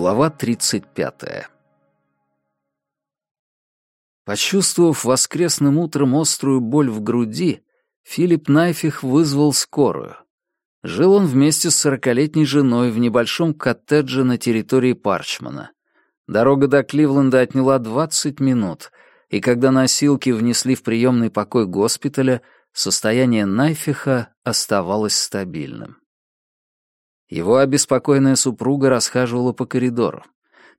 Глава 35. Почувствовав воскресным утром острую боль в груди, Филипп Найфих вызвал скорую. Жил он вместе с сорокалетней женой в небольшом коттедже на территории Парчмана. Дорога до Кливленда отняла 20 минут, и когда носилки внесли в приемный покой госпиталя, состояние Найфиха оставалось стабильным. Его обеспокоенная супруга расхаживала по коридору.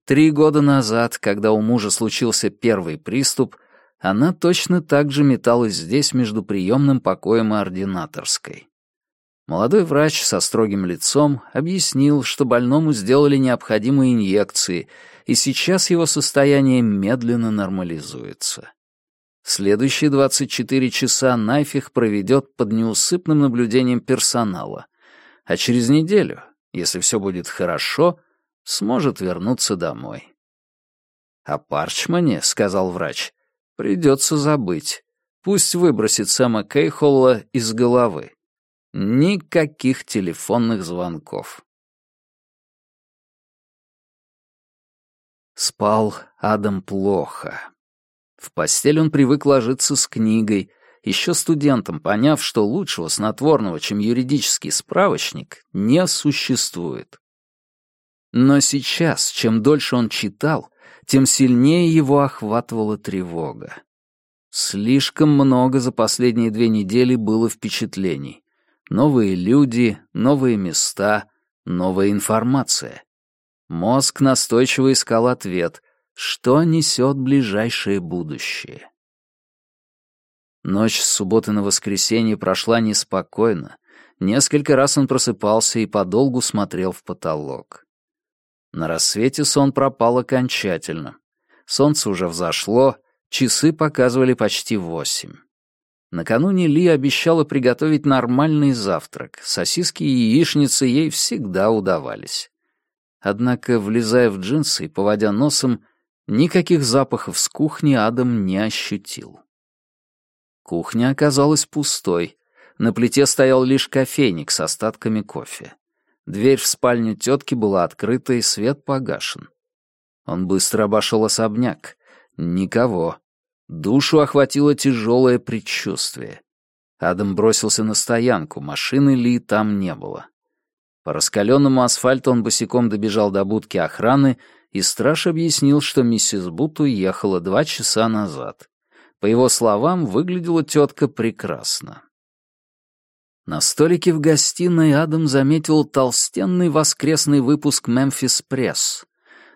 Три года назад, когда у мужа случился первый приступ, она точно так же металась здесь между приемным покоем и ординаторской. Молодой врач со строгим лицом объяснил, что больному сделали необходимые инъекции, и сейчас его состояние медленно нормализуется. Следующие 24 часа Найфих проведет под неусыпным наблюдением персонала, а через неделю, если все будет хорошо, сможет вернуться домой. «О Парчмане», — сказал врач, — «придется забыть. Пусть выбросит Сэма Кейхолла из головы. Никаких телефонных звонков». Спал Адам плохо. В постель он привык ложиться с книгой, еще студентом, поняв, что лучшего снотворного, чем юридический справочник, не существует. Но сейчас, чем дольше он читал, тем сильнее его охватывала тревога. Слишком много за последние две недели было впечатлений. Новые люди, новые места, новая информация. Мозг настойчиво искал ответ, что несет ближайшее будущее. Ночь с субботы на воскресенье прошла неспокойно. Несколько раз он просыпался и подолгу смотрел в потолок. На рассвете сон пропал окончательно. Солнце уже взошло, часы показывали почти восемь. Накануне Ли обещала приготовить нормальный завтрак. Сосиски и яичницы ей всегда удавались. Однако, влезая в джинсы и поводя носом, никаких запахов с кухни Адам не ощутил. Кухня оказалась пустой. На плите стоял лишь кофейник с остатками кофе. Дверь в спальню тетки была открыта и свет погашен. Он быстро обошел особняк. Никого. Душу охватило тяжелое предчувствие. Адам бросился на стоянку, машины Ли там не было. По раскаленному асфальту он босиком добежал до будки охраны, и страж объяснил, что миссис Бут уехала два часа назад. По его словам, выглядела тетка прекрасно. На столике в гостиной Адам заметил толстенный воскресный выпуск «Мемфис Пресс».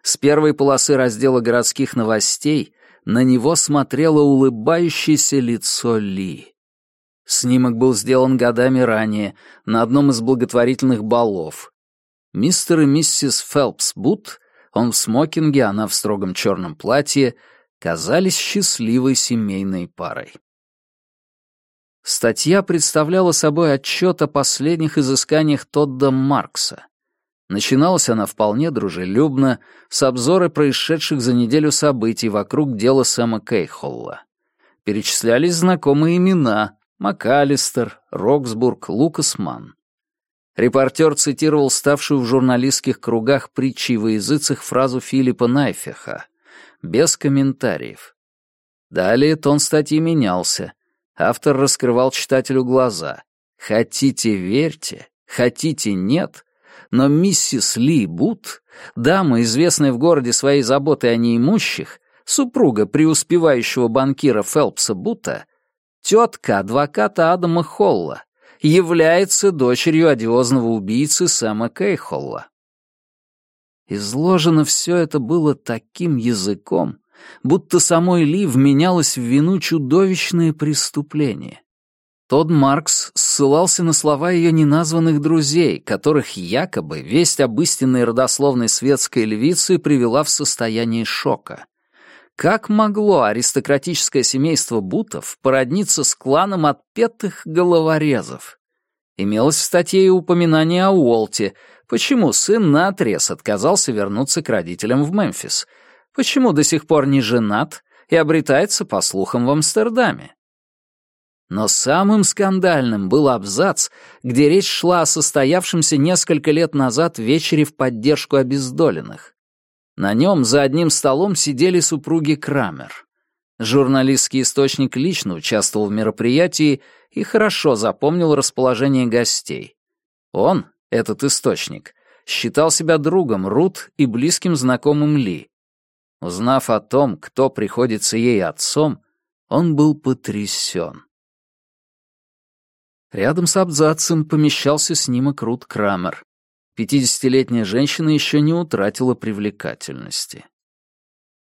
С первой полосы раздела городских новостей на него смотрело улыбающееся лицо Ли. Снимок был сделан годами ранее, на одном из благотворительных балов. Мистер и миссис Фелпс Бут, он в смокинге, она в строгом черном платье, казались счастливой семейной парой. Статья представляла собой отчет о последних изысканиях Тодда Маркса. Начиналась она вполне дружелюбно, с обзора происшедших за неделю событий вокруг дела Сэма Кейхолла. Перечислялись знакомые имена, МакАлистер, Роксбург, Лукас Манн. Репортер цитировал ставшую в журналистских кругах притчей во языцах фразу Филиппа Найфеха, без комментариев. Далее тон статьи менялся. Автор раскрывал читателю глаза. Хотите — верьте, хотите — нет, но миссис Ли Бут, дама, известная в городе своей заботой о неимущих, супруга преуспевающего банкира Фелпса Бута, тетка адвоката Адама Холла, является дочерью одиозного убийцы Сэма Кейхолла. Изложено все это было таким языком, будто самой Ли вменялось в вину чудовищное преступление. Тодд Маркс ссылался на слова ее неназванных друзей, которых якобы весть об истинной родословной светской львице привела в состояние шока. Как могло аристократическое семейство Бутов породниться с кланом отпетых головорезов? Имелось в статье и упоминание о Уолте. Почему сын наотрез отказался вернуться к родителям в Мемфис? Почему до сих пор не женат и обретается, по слухам, в Амстердаме? Но самым скандальным был абзац, где речь шла о состоявшемся несколько лет назад вечере в поддержку обездоленных. На нем за одним столом сидели супруги Крамер. Журналистский источник лично участвовал в мероприятии и хорошо запомнил расположение гостей. Он, этот источник, считал себя другом Рут и близким знакомым Ли. Узнав о том, кто приходится ей отцом, он был потрясен. Рядом с абзацем помещался снимок Рут Крамер. Пятидесятилетняя женщина еще не утратила привлекательности.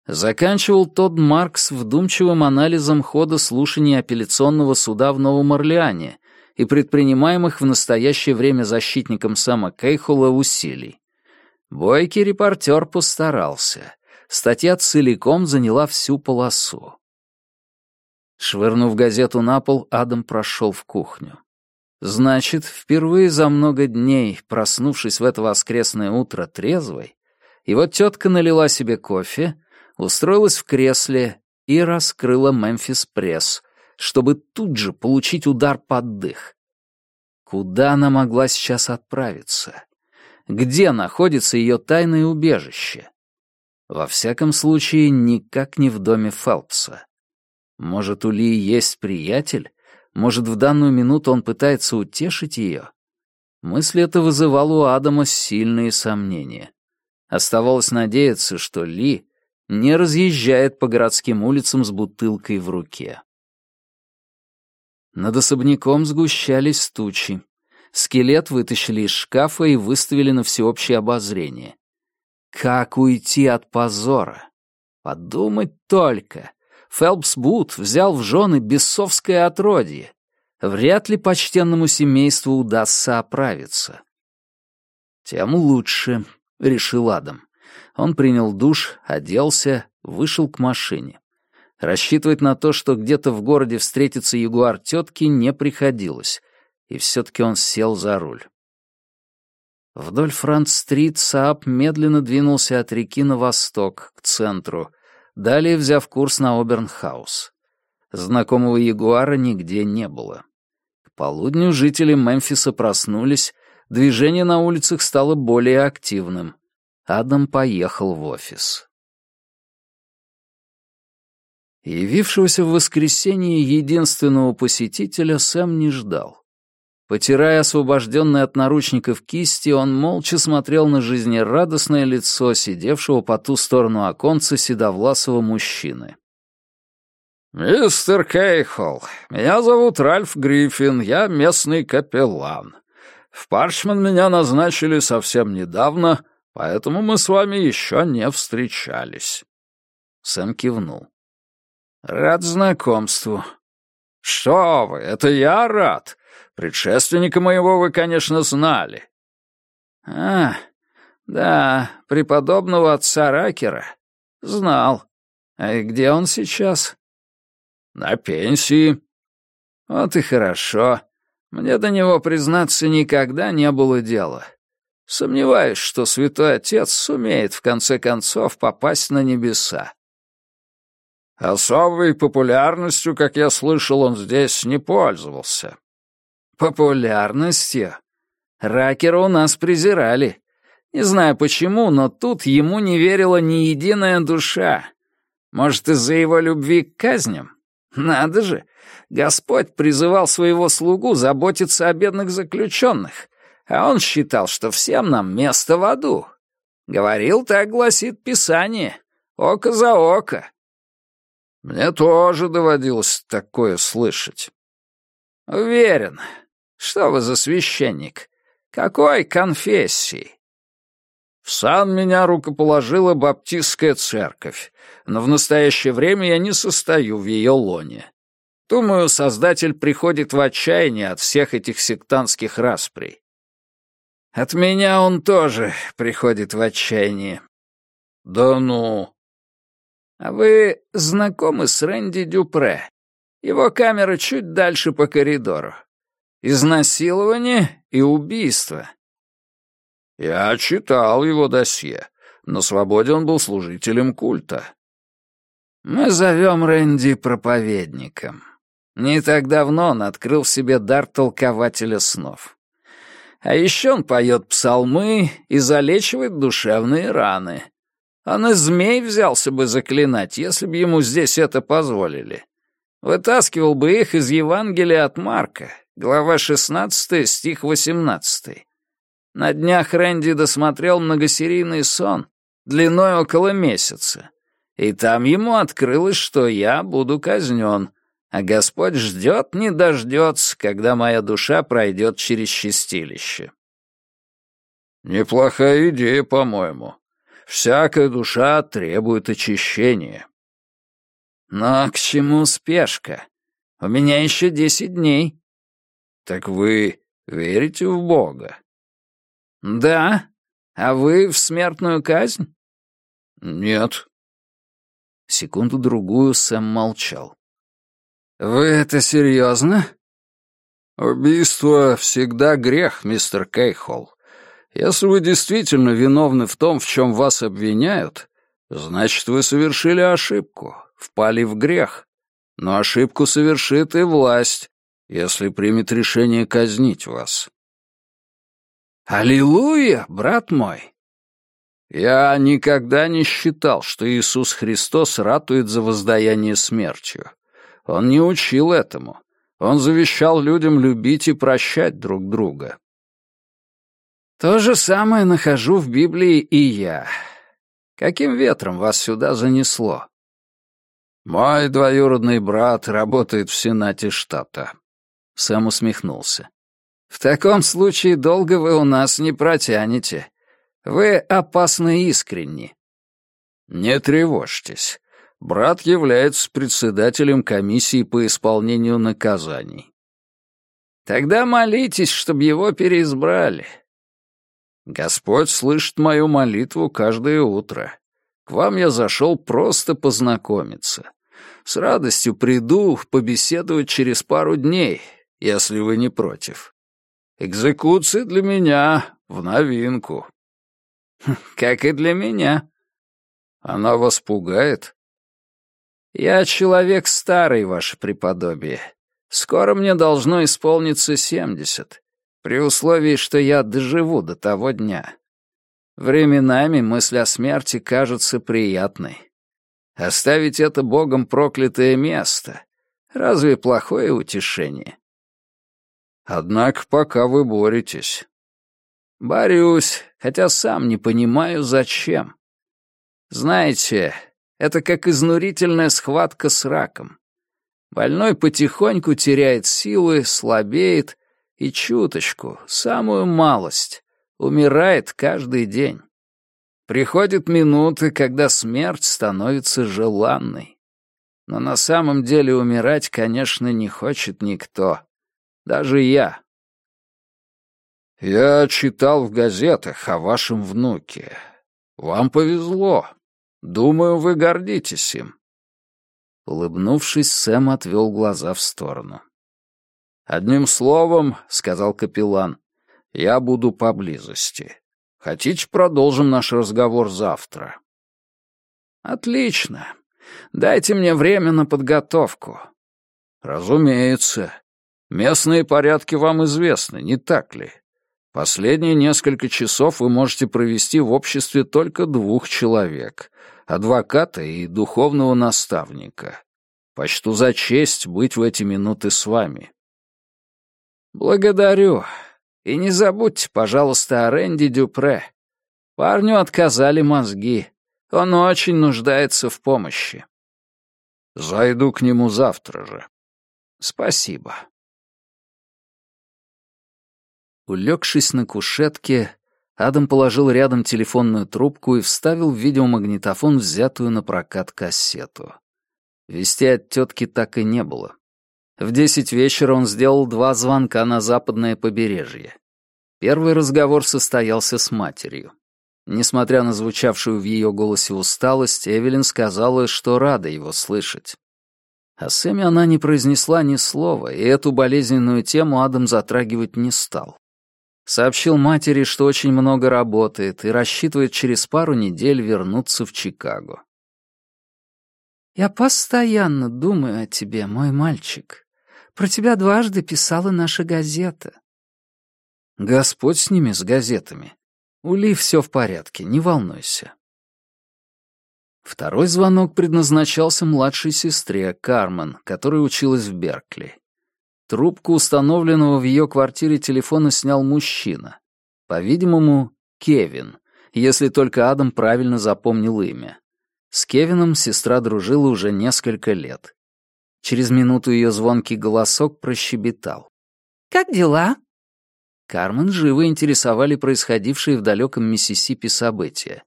Заканчивал Тодд Маркс вдумчивым анализом хода слушаний апелляционного суда в Новом Орлеане и предпринимаемых в настоящее время защитником Сэма Кейхола усилий. Бойкий репортер постарался. Статья целиком заняла всю полосу. Швырнув газету на пол, Адам прошел в кухню. Значит, впервые за много дней, проснувшись в это воскресное утро трезвой, его тетка налила себе кофе, устроилась в кресле и раскрыла «Мемфис Пресс», чтобы тут же получить удар под дых. Куда она могла сейчас отправиться? Где находится ее тайное убежище? Во всяком случае, никак не в доме Фелпса. Может, у Ли есть приятель? Может, в данную минуту он пытается утешить ее? Мысль эта вызывала у Адама сильные сомнения. Оставалось надеяться, что Ли не разъезжает по городским улицам с бутылкой в руке. Над особняком сгущались тучи. Скелет вытащили из шкафа и выставили на всеобщее обозрение. Как уйти от позора? Подумать только. Фелпс Бут взял в жены бесовское отродье. Вряд ли почтенному семейству удастся оправиться. «Тем лучше», — решил Адам. Он принял душ, оделся, вышел к машине. Рассчитывать на то, что где-то в городе встретится ягуар тетки, не приходилось, и все-таки он сел за руль. Вдоль Франц-стрит Саап медленно двинулся от реки на восток, к центру, далее взяв курс на Обернхаус. Знакомого ягуара нигде не было. К полудню жители Мемфиса проснулись, движение на улицах стало более активным. Адам поехал в офис. Явившегося в воскресенье единственного посетителя Сэм не ждал. Потирая освобожденный от наручников кисти, он молча смотрел на жизнерадостное лицо сидевшего по ту сторону оконца седовласого мужчины. «Мистер Кейхол, меня зовут Ральф Гриффин, я местный капеллан. В Парчман меня назначили совсем недавно, поэтому мы с вами еще не встречались». Сэм кивнул. «Рад знакомству». «Что вы, это я рад. Предшественника моего вы, конечно, знали». «А, да, преподобного отца Ракера. Знал. А где он сейчас?» «На пенсии». «Вот и хорошо. Мне до него, признаться, никогда не было дела. Сомневаюсь, что святой отец сумеет, в конце концов, попасть на небеса. Особой популярностью, как я слышал, он здесь не пользовался. Популярностью? Ракера у нас презирали. Не знаю почему, но тут ему не верила ни единая душа. Может, из-за его любви к казням? Надо же, Господь призывал своего слугу заботиться о бедных заключенных, а он считал, что всем нам место в аду. Говорил, так гласит Писание, око за око. Мне тоже доводилось такое слышать. Уверен. Что вы за священник? Какой конфессии? В сан меня рукоположила баптистская церковь, но в настоящее время я не состою в ее лоне. Думаю, Создатель приходит в отчаяние от всех этих сектантских расприй. От меня он тоже приходит в отчаяние. Да ну. А вы знакомы с Рэнди Дюпре? Его камера чуть дальше по коридору. Изнасилование и убийство. Я читал его досье. На свободе он был служителем культа. Мы зовем Рэнди проповедником. Не так давно он открыл в себе дар толкователя снов. А еще он поет псалмы и залечивает душевные раны. Он и змей взялся бы заклинать, если бы ему здесь это позволили. Вытаскивал бы их из Евангелия от Марка, глава 16, стих 18. На днях Рэнди досмотрел многосерийный сон, длиной около месяца. И там ему открылось, что я буду казнен, а Господь ждет, не дождется, когда моя душа пройдет через чистилище. Неплохая идея, по-моему. Всякая душа требует очищения. Но к чему спешка? У меня еще десять дней. Так вы верите в Бога? Да. А вы в смертную казнь? Нет. Секунду-другую Сэм молчал. «Вы это серьезно?» «Убийство всегда грех, мистер Кейхолл. Если вы действительно виновны в том, в чем вас обвиняют, значит, вы совершили ошибку, впали в грех. Но ошибку совершит и власть, если примет решение казнить вас. Аллилуйя, брат мой! Я никогда не считал, что Иисус Христос ратует за воздаяние смертью. Он не учил этому. Он завещал людям любить и прощать друг друга. То же самое нахожу в Библии и я. Каким ветром вас сюда занесло? Мой двоюродный брат работает в Сенате штата. Сэм усмехнулся. В таком случае долго вы у нас не протянете. Вы опасно искренни. Не тревожьтесь. Брат является председателем комиссии по исполнению наказаний. Тогда молитесь, чтобы его переизбрали. Господь слышит мою молитву каждое утро. К вам я зашел просто познакомиться. С радостью приду побеседовать через пару дней, если вы не против. Экзекуция для меня в новинку. Как и для меня. Она вас пугает? Я человек старый, ваше преподобие. Скоро мне должно исполниться семьдесят при условии, что я доживу до того дня. Временами мысль о смерти кажется приятной. Оставить это богом проклятое место — разве плохое утешение? Однако пока вы боретесь. Борюсь, хотя сам не понимаю, зачем. Знаете, это как изнурительная схватка с раком. Больной потихоньку теряет силы, слабеет, и чуточку, самую малость, умирает каждый день. Приходят минуты, когда смерть становится желанной. Но на самом деле умирать, конечно, не хочет никто. Даже я. Я читал в газетах о вашем внуке. Вам повезло. Думаю, вы гордитесь им. Улыбнувшись, Сэм отвел глаза в сторону. «Одним словом, — сказал капеллан, — я буду поблизости. Хотите, продолжим наш разговор завтра?» «Отлично. Дайте мне время на подготовку». «Разумеется. Местные порядки вам известны, не так ли? Последние несколько часов вы можете провести в обществе только двух человек — адвоката и духовного наставника. Почту за честь быть в эти минуты с вами». «Благодарю. И не забудьте, пожалуйста, о Рэнди Дюпре. Парню отказали мозги. Он очень нуждается в помощи». «Зайду к нему завтра же». «Спасибо». Улегшись на кушетке, Адам положил рядом телефонную трубку и вставил в видеомагнитофон взятую на прокат кассету. Вести от тетки так и не было. В десять вечера он сделал два звонка на западное побережье. Первый разговор состоялся с матерью. Несмотря на звучавшую в ее голосе усталость, Эвелин сказала, что рада его слышать. О Сэме она не произнесла ни слова, и эту болезненную тему Адам затрагивать не стал. Сообщил матери, что очень много работает и рассчитывает через пару недель вернуться в Чикаго. «Я постоянно думаю о тебе, мой мальчик», про тебя дважды писала наша газета». «Господь с ними, с газетами. У Ли все в порядке, не волнуйся». Второй звонок предназначался младшей сестре, Кармен, которая училась в Беркли. Трубку установленного в ее квартире телефона снял мужчина. По-видимому, Кевин, если только Адам правильно запомнил имя. С Кевином сестра дружила уже несколько лет. Через минуту ее звонкий голосок прощебетал. «Как дела?» Кармен живо интересовали происходившие в далеком Миссисипи события.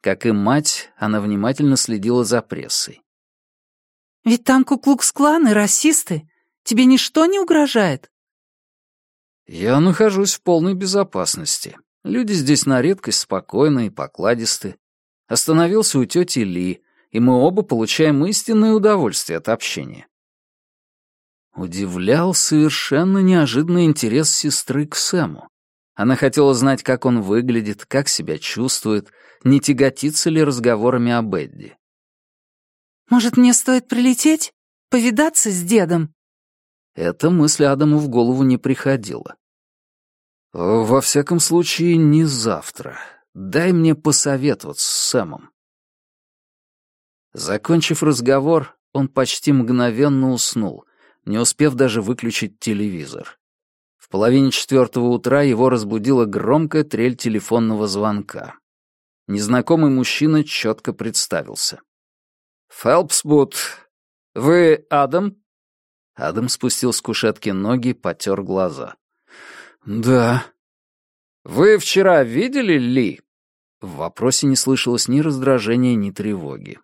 Как и мать, она внимательно следила за прессой. «Ведь там куклукс-клан и расисты. Тебе ничто не угрожает?» «Я нахожусь в полной безопасности. Люди здесь на редкость спокойны и покладисты. Остановился у тети Ли, и мы оба получаем истинное удовольствие от общения. Удивлял совершенно неожиданный интерес сестры к Сэму. Она хотела знать, как он выглядит, как себя чувствует, не тяготится ли разговорами об Эдди. «Может, мне стоит прилететь? Повидаться с дедом?» Эта мысль Адаму в голову не приходила. «Во всяком случае, не завтра. Дай мне посоветоваться с Сэмом». Закончив разговор, он почти мгновенно уснул — не успев даже выключить телевизор. В половине четвертого утра его разбудила громкая трель телефонного звонка. Незнакомый мужчина четко представился. «Фелпсбуд, вы Адам?» Адам спустил с кушетки ноги, потер глаза. «Да». «Вы вчера видели Ли?» В вопросе не слышалось ни раздражения, ни тревоги.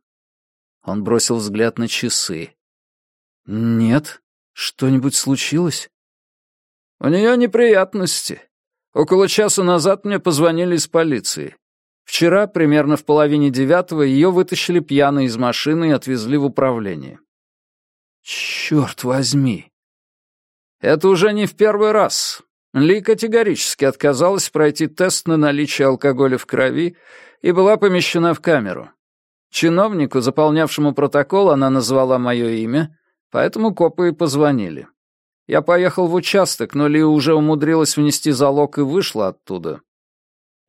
Он бросил взгляд на часы. «Нет». Что-нибудь случилось? У нее неприятности. Около часа назад мне позвонили из полиции. Вчера, примерно в половине девятого, ее вытащили пьяной из машины и отвезли в управление. Черт возьми. Это уже не в первый раз. Ли категорически отказалась пройти тест на наличие алкоголя в крови и была помещена в камеру. Чиновнику, заполнявшему протокол, она назвала мое имя, Поэтому копы и позвонили. Я поехал в участок, но Ли уже умудрилась внести залог и вышла оттуда.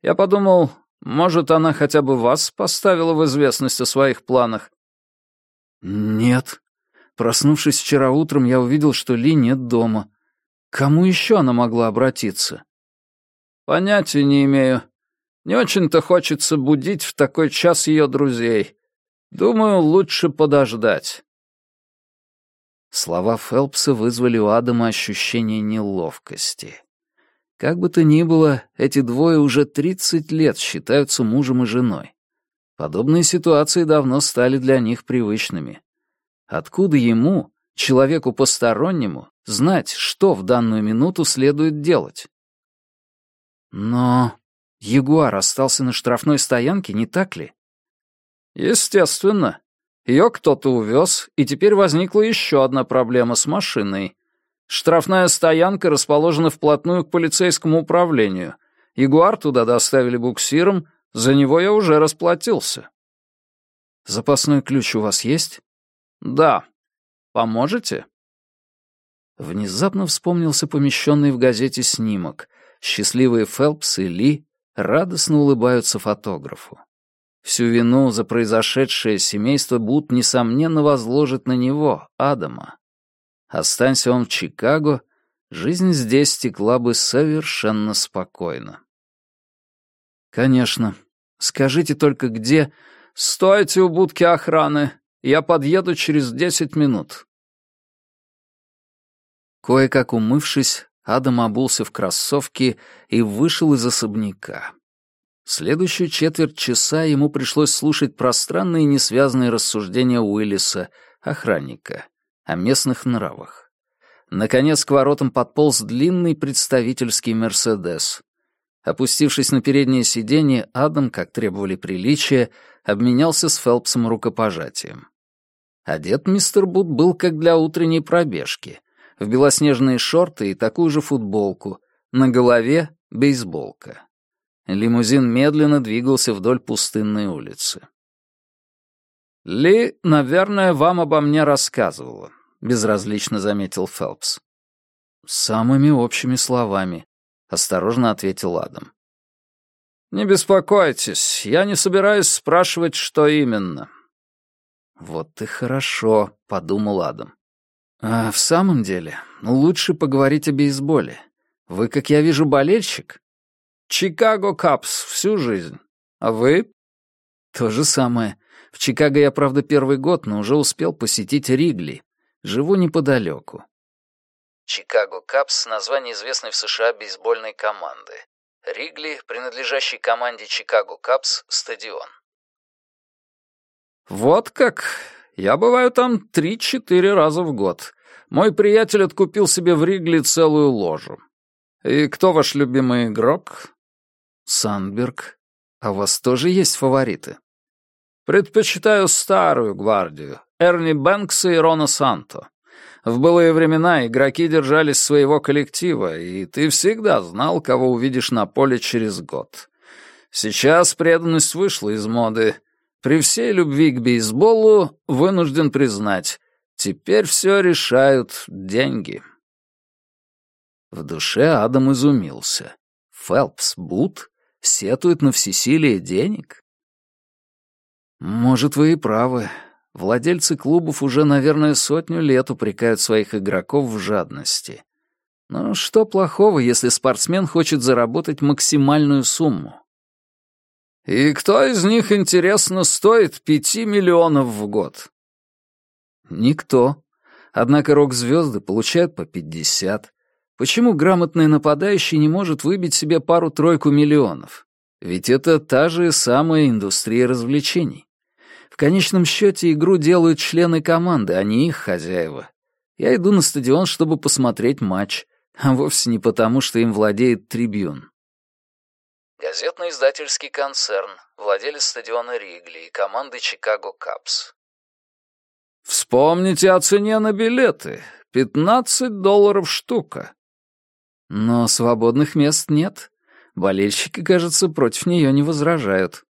Я подумал, может, она хотя бы вас поставила в известность о своих планах? Нет. Проснувшись вчера утром, я увидел, что Ли нет дома. кому еще она могла обратиться? Понятия не имею. Не очень-то хочется будить в такой час ее друзей. Думаю, лучше подождать. Слова Фелпса вызвали у Адама ощущение неловкости. Как бы то ни было, эти двое уже 30 лет считаются мужем и женой. Подобные ситуации давно стали для них привычными. Откуда ему, человеку постороннему, знать, что в данную минуту следует делать? Но Ягуар остался на штрафной стоянке, не так ли? Естественно. Ее кто-то увез, и теперь возникла еще одна проблема с машиной. Штрафная стоянка расположена вплотную к полицейскому управлению. Ягуар туда доставили буксиром, за него я уже расплатился. Запасной ключ у вас есть? Да. Поможете? Внезапно вспомнился помещенный в газете снимок. Счастливые Фелпс и Ли радостно улыбаются фотографу. Всю вину за произошедшее семейство Бут, несомненно, возложит на него, Адама. Останься он в Чикаго, жизнь здесь текла бы совершенно спокойно. «Конечно. Скажите только, где...» «Стойте у будки охраны. Я подъеду через десять минут». Кое-как умывшись, Адам обулся в кроссовки и вышел из особняка. Следующую четверть часа ему пришлось слушать пространные и несвязанные рассуждения Уиллиса, охранника, о местных нравах. Наконец к воротам подполз длинный представительский «Мерседес». Опустившись на переднее сиденье, Адам, как требовали приличия, обменялся с Фелпсом рукопожатием. Одет мистер Бут был как для утренней пробежки, в белоснежные шорты и такую же футболку, на голове — бейсболка. Лимузин медленно двигался вдоль пустынной улицы. «Ли, наверное, вам обо мне рассказывала», — безразлично заметил Фелпс. «Самыми общими словами», — осторожно ответил Адам. «Не беспокойтесь, я не собираюсь спрашивать, что именно. Вот и хорошо», — подумал Адам. «А в самом деле, лучше поговорить о бейсболе. Вы, как я вижу, болельщик?» «Чикаго Капс всю жизнь. А вы?» «То же самое. В Чикаго я, правда, первый год, но уже успел посетить Ригли. Живу неподалеку». Чикаго Капс — название известной в США бейсбольной команды. Ригли, принадлежащий команде Чикаго Капс, стадион. «Вот как! Я бываю там три-четыре раза в год. Мой приятель откупил себе в Ригли целую ложу. И кто ваш любимый игрок?» «Сандберг. А у вас тоже есть фавориты?» «Предпочитаю старую гвардию. Эрни Бэнкса и Рона Санто. В былые времена игроки держались своего коллектива, и ты всегда знал, кого увидишь на поле через год. Сейчас преданность вышла из моды. При всей любви к бейсболу вынужден признать, теперь все решают деньги. В душе Адам изумился. Фелпс Бут сетует на всесилие денег? Может, вы и правы. Владельцы клубов уже, наверное, сотню лет упрекают своих игроков в жадности. Но что плохого, если спортсмен хочет заработать максимальную сумму? И кто из них, интересно, стоит пяти миллионов в год? Никто. Однако рок-звезды получают по пятьдесят. Почему грамотный нападающий не может выбить себе пару-тройку миллионов? Ведь это та же самая индустрия развлечений. В конечном счете игру делают члены команды, а не их хозяева. Я иду на стадион, чтобы посмотреть матч, а вовсе не потому, что им владеет трибюн. Газетно-издательский концерн, владелец стадиона Ригли и команды Чикаго Капс. «Вспомните о цене на билеты. Пятнадцать долларов штука». Но свободных мест нет. Болельщики, кажется, против нее не возражают.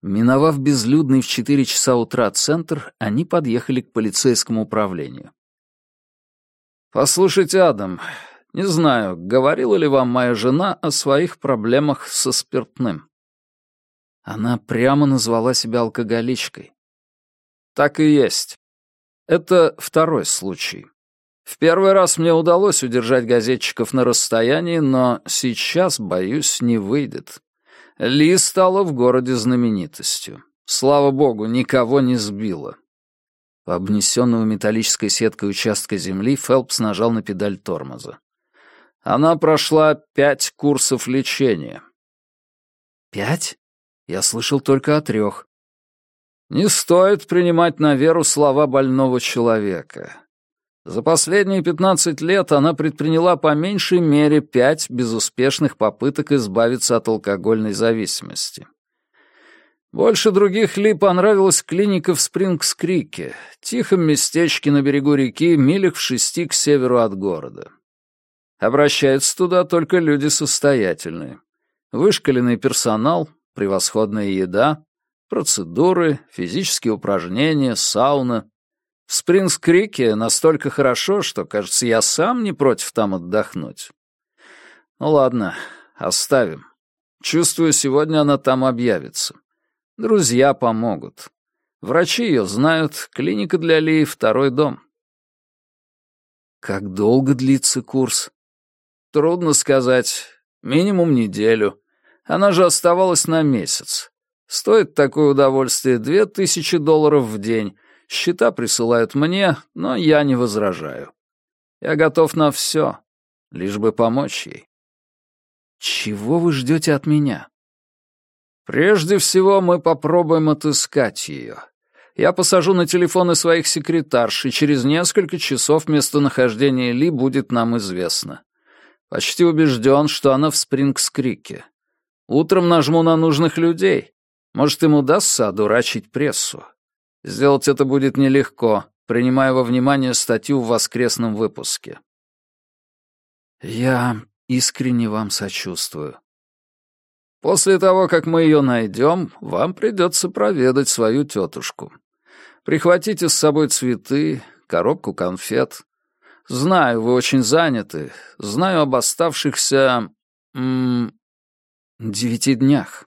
Миновав безлюдный в четыре часа утра центр, они подъехали к полицейскому управлению. «Послушайте, Адам, не знаю, говорила ли вам моя жена о своих проблемах со спиртным?» Она прямо назвала себя алкоголичкой. «Так и есть. Это второй случай. В первый раз мне удалось удержать газетчиков на расстоянии, но сейчас, боюсь, не выйдет. Ли стала в городе знаменитостью. Слава богу, никого не сбила. По обнесенного металлической сеткой участка земли Фелпс нажал на педаль тормоза. Она прошла пять курсов лечения. Пять? Я слышал только о трех. Не стоит принимать на веру слова больного человека. За последние 15 лет она предприняла по меньшей мере пять безуспешных попыток избавиться от алкогольной зависимости. Больше других Ли понравилась клиника в Спрингс-Крике, тихом местечке на берегу реки, милях в шести к северу от города. Обращаются туда только люди состоятельные. Вышкаленный персонал, превосходная еда, процедуры, физические упражнения, сауна — в Спрингс-Крике настолько хорошо, что, кажется, я сам не против там отдохнуть. Ну ладно, оставим. Чувствую, сегодня она там объявится. Друзья помогут. Врачи ее знают, клиника для Ли — второй дом. Как долго длится курс? Трудно сказать. Минимум неделю. Она же оставалась на месяц. Стоит такое удовольствие две тысячи долларов в день, Счета присылают мне, но я не возражаю. Я готов на все, лишь бы помочь ей. Чего вы ждете от меня? Прежде всего мы попробуем отыскать ее. Я посажу на телефоны своих секретарш, и через несколько часов местонахождение Ли будет нам известно. Почти убежден, что она в Спрингс-Крике. Утром нажму на нужных людей. Может, им удастся одурачить прессу. Сделать это будет нелегко, принимая во внимание статью в воскресном выпуске. Я искренне вам сочувствую. После того, как мы ее найдем, вам придется проведать свою тетушку. Прихватите с собой цветы, коробку конфет. Знаю, вы очень заняты. Знаю об оставшихся... М девяти днях.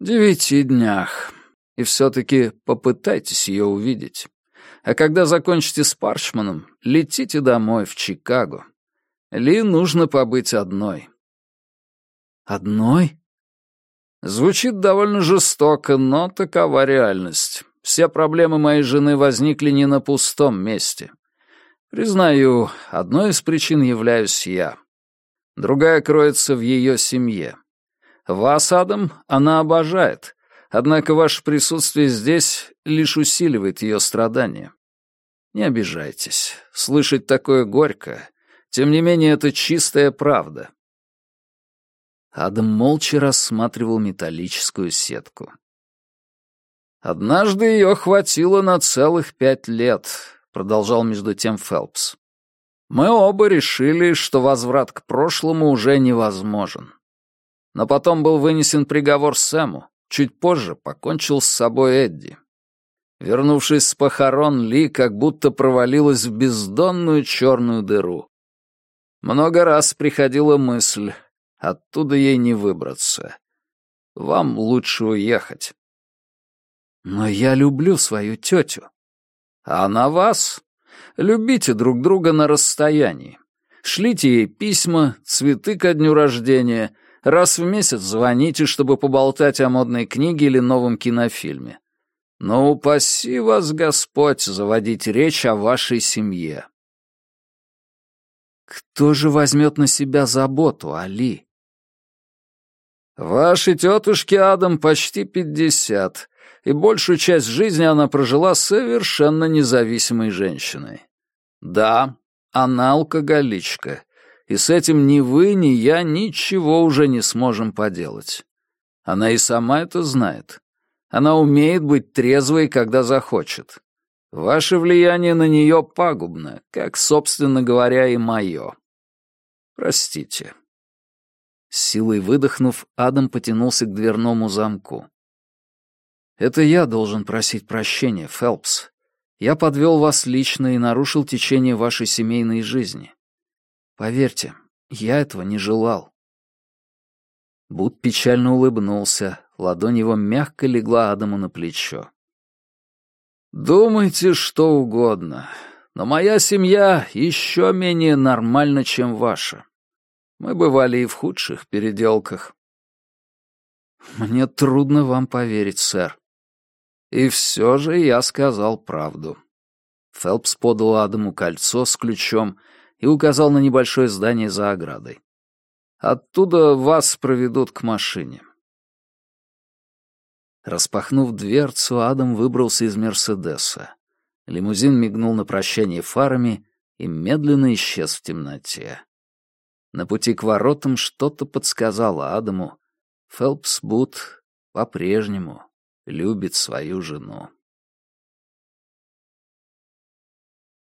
Девяти днях. И все-таки попытайтесь ее увидеть. А когда закончите с Парчманом, летите домой, в Чикаго. Ли нужно побыть одной». «Одной?» Звучит довольно жестоко, но такова реальность. Все проблемы моей жены возникли не на пустом месте. Признаю, одной из причин являюсь я. Другая кроется в ее семье. Вас, Адам, она обожает, однако ваше присутствие здесь лишь усиливает ее страдания. Не обижайтесь, слышать такое горько. Тем не менее, это чистая правда. Адам молча рассматривал металлическую сетку. «Однажды ее хватило на целых пять лет», — продолжал между тем Фелпс. «Мы оба решили, что возврат к прошлому уже невозможен. Но потом был вынесен приговор Сэму, чуть позже покончил с собой Эдди. Вернувшись с похорон, Ли как будто провалилась в бездонную черную дыру. Много раз приходила мысль, оттуда ей не выбраться. Вам лучше уехать. Но я люблю свою тетю. А на вас? Любите друг друга на расстоянии. Шлите ей письма, цветы ко дню рождения, раз в месяц звоните, чтобы поболтать о модной книге или новом кинофильме. Но упаси вас, Господь, заводить речь о вашей семье. Кто же возьмет на себя заботу, Али? Вашей тетушке Адам почти пятьдесят, и большую часть жизни она прожила совершенно независимой женщиной. Да, она алкоголичка, и с этим ни вы, ни я ничего уже не сможем поделать. Она и сама это знает. Она умеет быть трезвой, когда захочет. Ваше влияние на нее пагубно, как, собственно говоря, и мое. Простите. С силой выдохнув, Адам потянулся к дверному замку. Это я должен просить прощения, Фелпс. Я подвел вас лично и нарушил течение вашей семейной жизни. Поверьте, я этого не желал. Бут печально улыбнулся, ладонь его мягко легла Адаму на плечо. «Думайте что угодно, но моя семья еще менее нормальна, чем ваша. Мы бывали и в худших переделках». «Мне трудно вам поверить, сэр. И все же я сказал правду. Фелпс подал Адаму кольцо с ключом и указал на небольшое здание за оградой. «Оттуда вас проведут к машине». Распахнув дверцу, Адам выбрался из «Мерседеса». Лимузин мигнул на прощание фарами и медленно исчез в темноте. На пути к воротам что-то подсказало Адаму. Фелпс Бут по-прежнему любит свою жену.